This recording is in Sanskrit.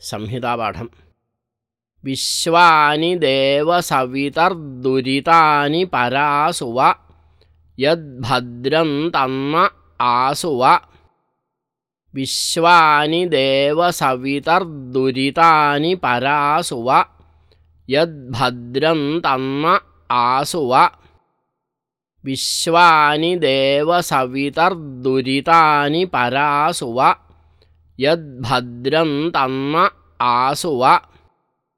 संहितापाठम्। विश्वानि देवसवितर्दुरितानि परासु व यद्भद्रं तन्म आसु व विश्वानि देवसवितर्दुरितानि परासु व यद्भद्रं तन्म आसु व विश्वानि देवसवितर्दुरितानि परासु व यद्भद्रं तन्म आसु व